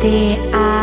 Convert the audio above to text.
they are